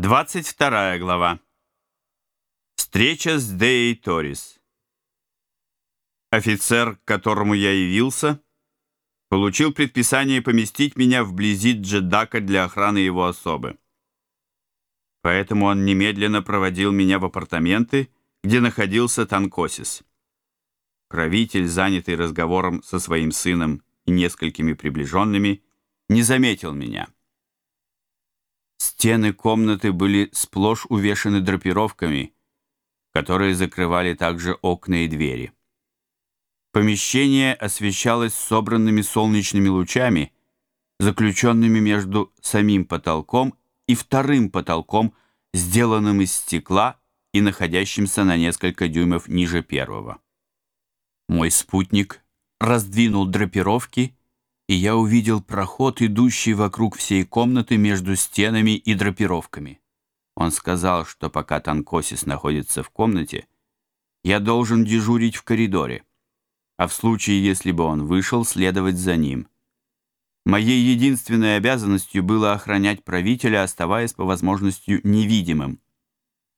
22 глава. Встреча с Деей Торис. Офицер, к которому я явился, получил предписание поместить меня вблизи Джедака для охраны его особы. Поэтому он немедленно проводил меня в апартаменты, где находился Танкосис. Правитель, занятый разговором со своим сыном и несколькими приближенными, не заметил меня. Стены комнаты были сплошь увешаны драпировками, которые закрывали также окна и двери. Помещение освещалось собранными солнечными лучами, заключенными между самим потолком и вторым потолком, сделанным из стекла и находящимся на несколько дюймов ниже первого. Мой спутник раздвинул драпировки и я увидел проход, идущий вокруг всей комнаты между стенами и драпировками. Он сказал, что пока Танкосис находится в комнате, я должен дежурить в коридоре, а в случае, если бы он вышел, следовать за ним. Моей единственной обязанностью было охранять правителя, оставаясь по возможности невидимым.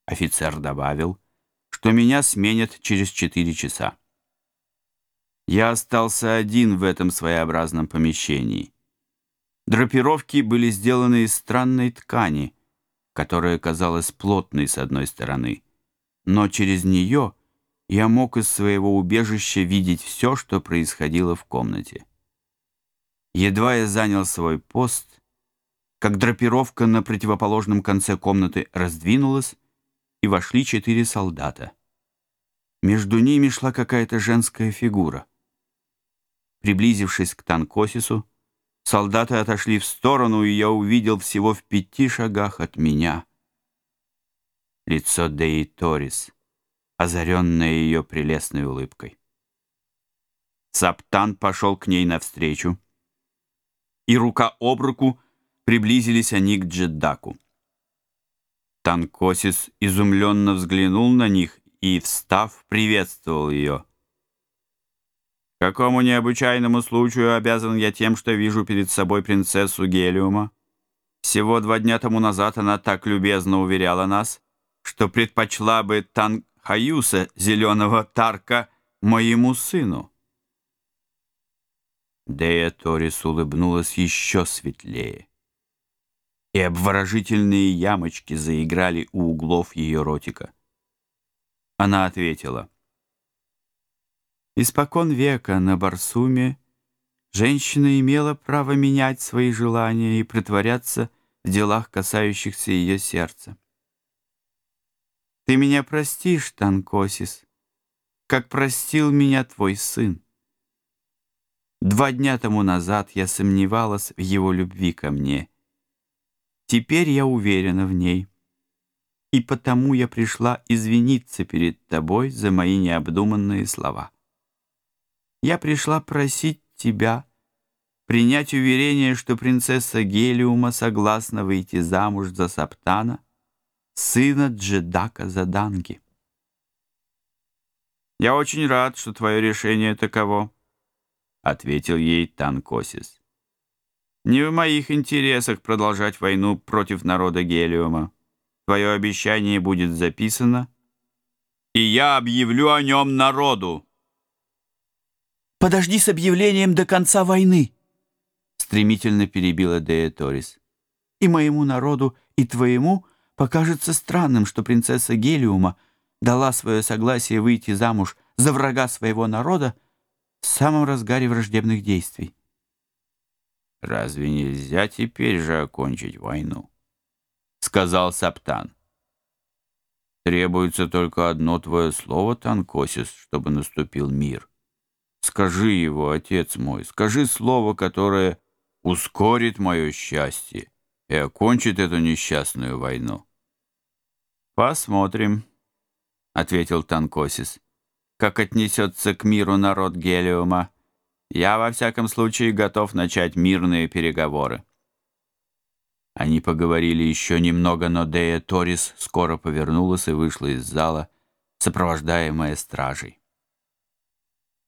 Офицер добавил, что меня сменят через четыре часа. Я остался один в этом своеобразном помещении. Драпировки были сделаны из странной ткани, которая казалась плотной с одной стороны, но через нее я мог из своего убежища видеть все, что происходило в комнате. Едва я занял свой пост, как драпировка на противоположном конце комнаты раздвинулась, и вошли четыре солдата. Между ними шла какая-то женская фигура — Приблизившись к Танкосису, солдаты отошли в сторону, и я увидел всего в пяти шагах от меня лицо Деи Торис, озаренное ее прелестной улыбкой. Саптан пошел к ней навстречу, и рука об руку приблизились они к Джеддаку. Танкосис изумленно взглянул на них и, встав, приветствовал ее — Какому необычайному случаю обязан я тем, что вижу перед собой принцессу Гелиума? Всего два дня тому назад она так любезно уверяла нас, что предпочла бы Танхаюса, зеленого Тарка, моему сыну. Дея Торис улыбнулась еще светлее, и обворожительные ямочки заиграли у углов ее ротика. Она ответила — Испокон века на Барсуме женщина имела право менять свои желания и притворяться в делах, касающихся ее сердца. Ты меня простишь, Танкосис, как простил меня твой сын. Два дня тому назад я сомневалась в его любви ко мне. Теперь я уверена в ней. И потому я пришла извиниться перед тобой за мои необдуманные слова я пришла просить тебя принять уверение, что принцесса Гелиума согласна выйти замуж за Саптана, сына Джедака Заданги. «Я очень рад, что твое решение таково», — ответил ей Танкосис. «Не в моих интересах продолжать войну против народа Гелиума. Твое обещание будет записано, и я объявлю о нем народу» подожди с объявлением до конца войны!» Стремительно перебила Дея Торис. «И моему народу, и твоему покажется странным, что принцесса Гелиума дала свое согласие выйти замуж за врага своего народа в самом разгаре враждебных действий». «Разве нельзя теперь же окончить войну?» — сказал Саптан. «Требуется только одно твое слово, Танкосис, чтобы наступил мир». Скажи его, отец мой, скажи слово, которое ускорит мое счастье и окончит эту несчастную войну. «Посмотрим», — ответил Танкосис, — «как отнесется к миру народ Гелиума. Я, во всяком случае, готов начать мирные переговоры». Они поговорили еще немного, но Дея Торис скоро повернулась и вышла из зала, сопровождаемая стражей.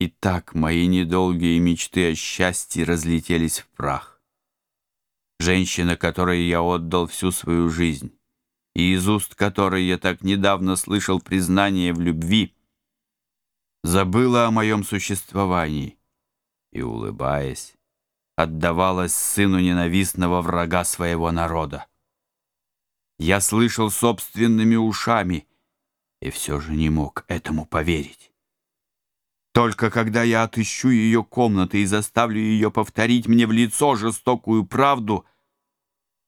И так мои недолгие мечты о счастье разлетелись в прах. Женщина, которой я отдал всю свою жизнь, и из уст которой я так недавно слышал признание в любви, забыла о моем существовании и, улыбаясь, отдавалась сыну ненавистного врага своего народа. Я слышал собственными ушами и все же не мог этому поверить. Только когда я отыщу ее комнаты и заставлю ее повторить мне в лицо жестокую правду,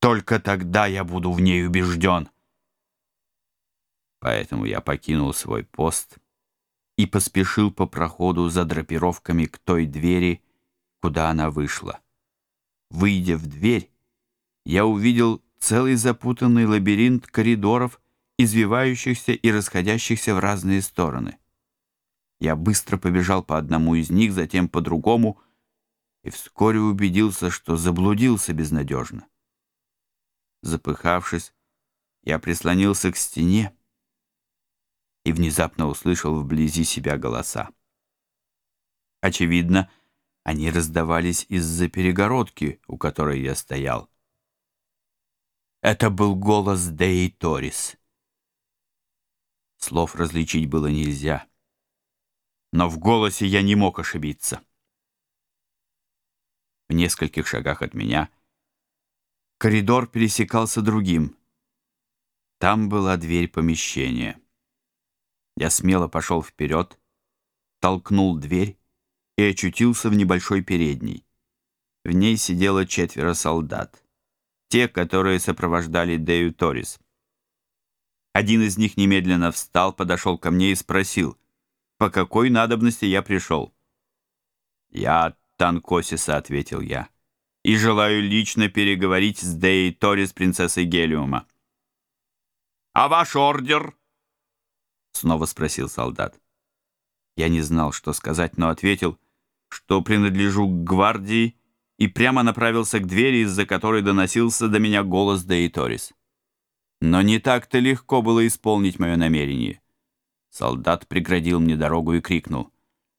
только тогда я буду в ней убежден. Поэтому я покинул свой пост и поспешил по проходу за драпировками к той двери, куда она вышла. Выйдя в дверь, я увидел целый запутанный лабиринт коридоров, извивающихся и расходящихся в разные стороны. Я быстро побежал по одному из них, затем по другому, и вскоре убедился, что заблудился безнадежно. Запыхавшись, я прислонился к стене и внезапно услышал вблизи себя голоса. Очевидно, они раздавались из-за перегородки, у которой я стоял. Это был голос Деи Торис. Слов различить было нельзя, но в голосе я не мог ошибиться. В нескольких шагах от меня коридор пересекался другим. Там была дверь помещения. Я смело пошел вперед, толкнул дверь и очутился в небольшой передней. В ней сидело четверо солдат. Те, которые сопровождали Дею Торис. Один из них немедленно встал, подошел ко мне и спросил, по какой надобности я пришел. «Я от Танкосиса», — ответил я, «и желаю лично переговорить с Деей Торис, принцессой Гелиума». «А ваш ордер?» — снова спросил солдат. Я не знал, что сказать, но ответил — что принадлежу к гвардии, и прямо направился к двери, из-за которой доносился до меня голос Деиторис. Но не Солдат преградил мне дорогу и крикнул.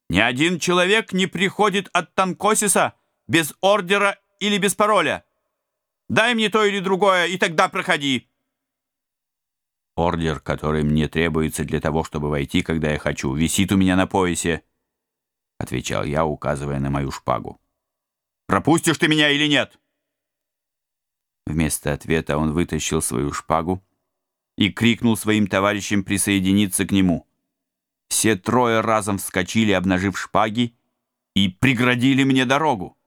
«Ни один человек не приходит от Танкосиса без ордера или без пароля. Дай мне то или другое, и тогда проходи». Ордер, который мне требуется для того, чтобы войти, когда я хочу, висит у меня на поясе, — отвечал я, указывая на мою шпагу. «Пропустишь ты меня или нет?» Вместо ответа он вытащил свою шпагу, — и крикнул своим товарищам присоединиться к нему. Все трое разом вскочили, обнажив шпаги, и преградили мне дорогу.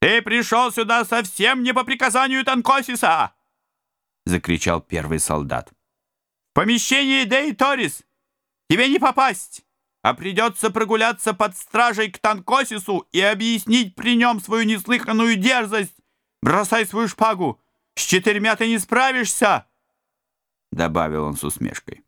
«Ты пришел сюда совсем не по приказанию Танкосиса!» — закричал первый солдат. «В помещении Дей Торис тебе не попасть, а придется прогуляться под стражей к Танкосису и объяснить при нем свою неслыханную дерзость. Бросай свою шпагу!» с четырьмя ты не справишься!» Добавил он с усмешкой.